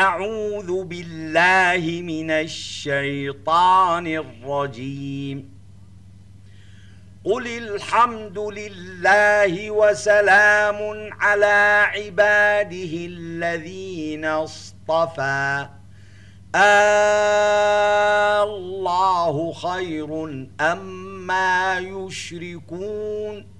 أعوذ بالله من الشيطان الرجيم. قل الحمد لله وسلام على عباده الذين اصطفى. الله خير أما يشركون.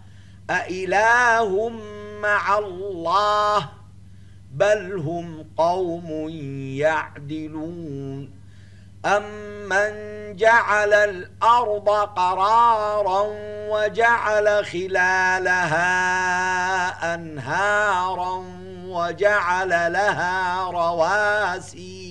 أإله مع الله بل هم قوم يعدلون أمن جعل الأرض قرارا وجعل خلالها أنهارا وجعل لها رواسي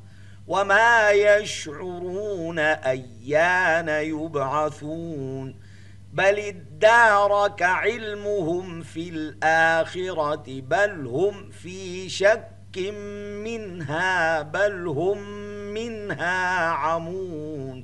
وما يشعرون أيان يبعثون بل ادارك علمهم في الآخرة بل هم في شك منها بل هم منها عمون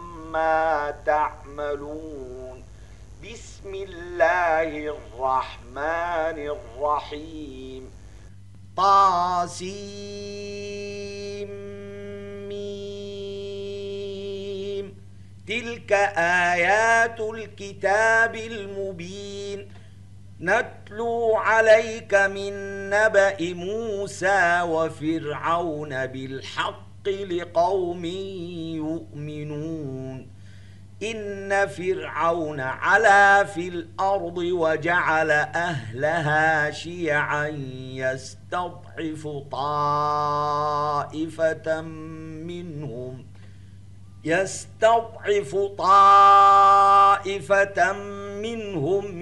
تعملون. بسم الله الرحمن الرحيم. طاسيم تلك آيات الكتاب المبين. نتلو عليك من نبأ موسى وفرعون بالحق. لقوم يؤمنون. إن فرعون علا في الأرض وجعل أهلها شيعا يستضعف طائفة منهم يستضعف طائفة منهم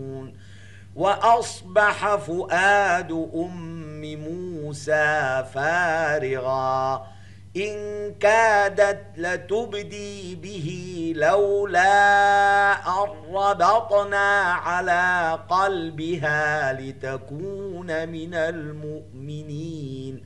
وأصبح فؤاد أم موسى فارغا. إن كادت لتبدي به لولا أربطنا على قلبها لتكون من المؤمنين.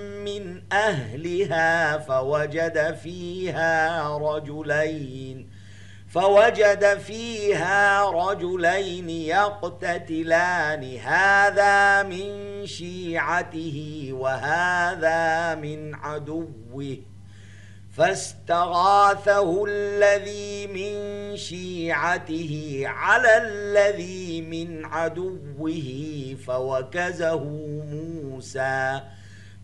من أهلها فوجد فيها رجلين فوجد فيها رجلين يقتتلان. هذا من شيعته وهذا من عدوه. فاستغاثه الذي من شيعته على الذي من عدوه فوكزه موسى.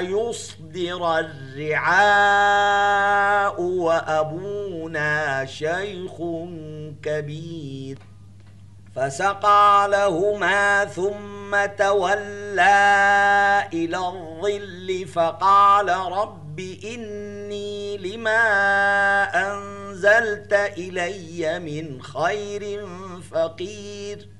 يصدر الرعاء وأبونا شيخ كبير. فسقى لهما ثم تولى إلى الظل فقال رب إني لما أنزلت إلي من خير فقير.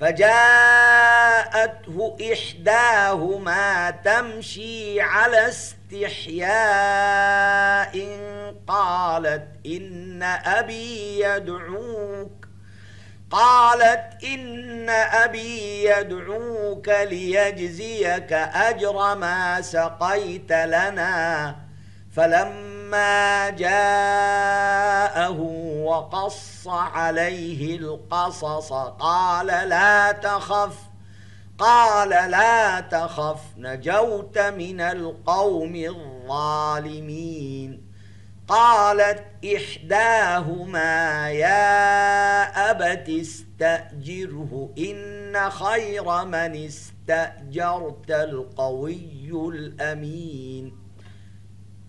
فجاءته إحداهما تمشي على استحياء قالت إن أبي يدعوك قالت إن أبي يدعوك ليجزيك أجر ما سقيت لنا. فلما جاءه وقص عليه القصص. قال لا تخف قال لا تخف نجوت من القوم الظالمين. قالت إحداهما يا أبت استأجره إن خير من استأجرت القوي الأمين.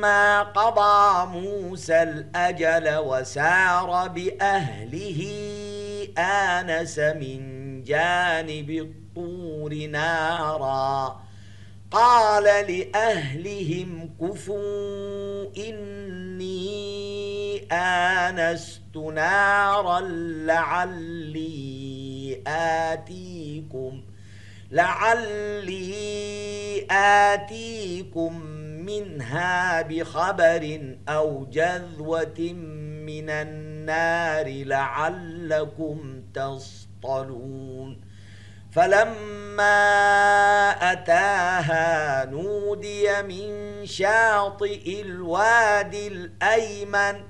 فلما قضى موسى الأجل وسار بأهله آنس من جانب الطور نارا. قال لأهلهم كفوا إني آنست نارا لعلي آتيكم لعلي آتيكم منها بخبر أو جذوة من النار لعلكم تصطلون. فلما أتاها نودي من شاطئ الوادي الأيمن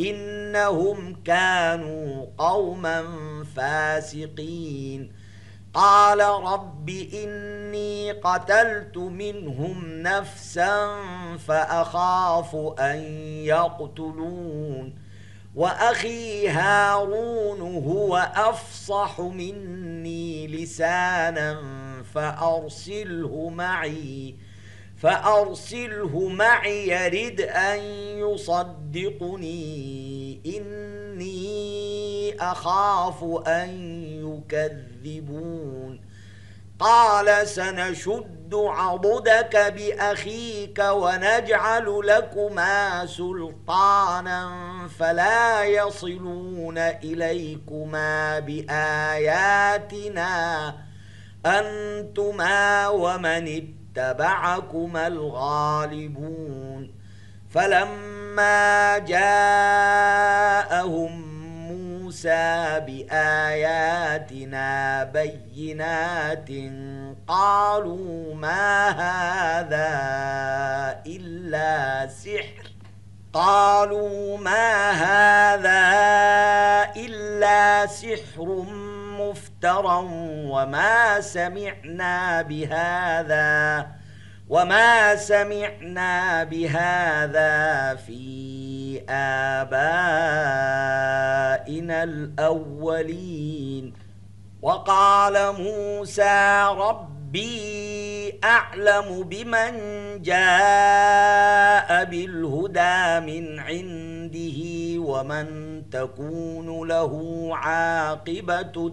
إنهم كانوا قوما فاسقين. قال رب إني قتلت منهم نفسا فأخاف أن يقتلون. وأخي هارون هو أفصح مني لسانا فأرسله معي. فأرسله معي يرد أن يصدقني. إني أخاف أن يكذبون. قال سنشد عضدك بأخيك ونجعل لكما سلطانا فلا يصلون إليكما بآياتنا أنتما ومن اتبعكما الغالبون فلما جاءهم موسى بآياتنا بينات قالوا ما هذا إلا سحر قالوا ما هذا إلا سحر مفترى وما سمعنا بهذا وما سمعنا بهذا في آبائنا الأولين. وقال موسى ربي أعلم بمن جاء بالهدى من عنده ومن تكون له عاقبة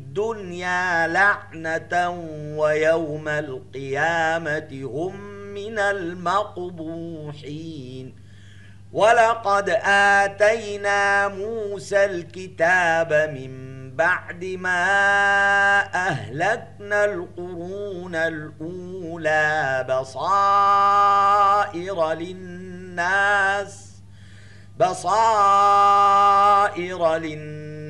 لعنة ويوم القيامة هم من المقبوحين. ولقد آتينا موسى الكتاب من بعد ما أهلكنا القرون الأولى بصائر للناس بصائر للناس.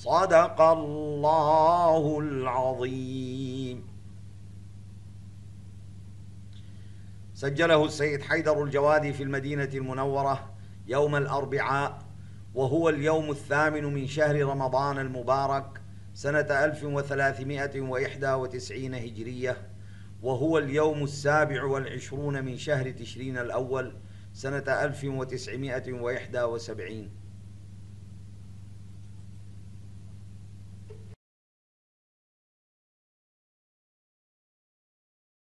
صدق الله العظيم. سجله السيد حيدر الجوادي في المدينة المنورة يوم الأربعاء وهو اليوم الثامن من شهر رمضان المبارك سنة 1391 هجرية وهو اليوم السابع والعشرون من شهر تشرين الأول سنة 1971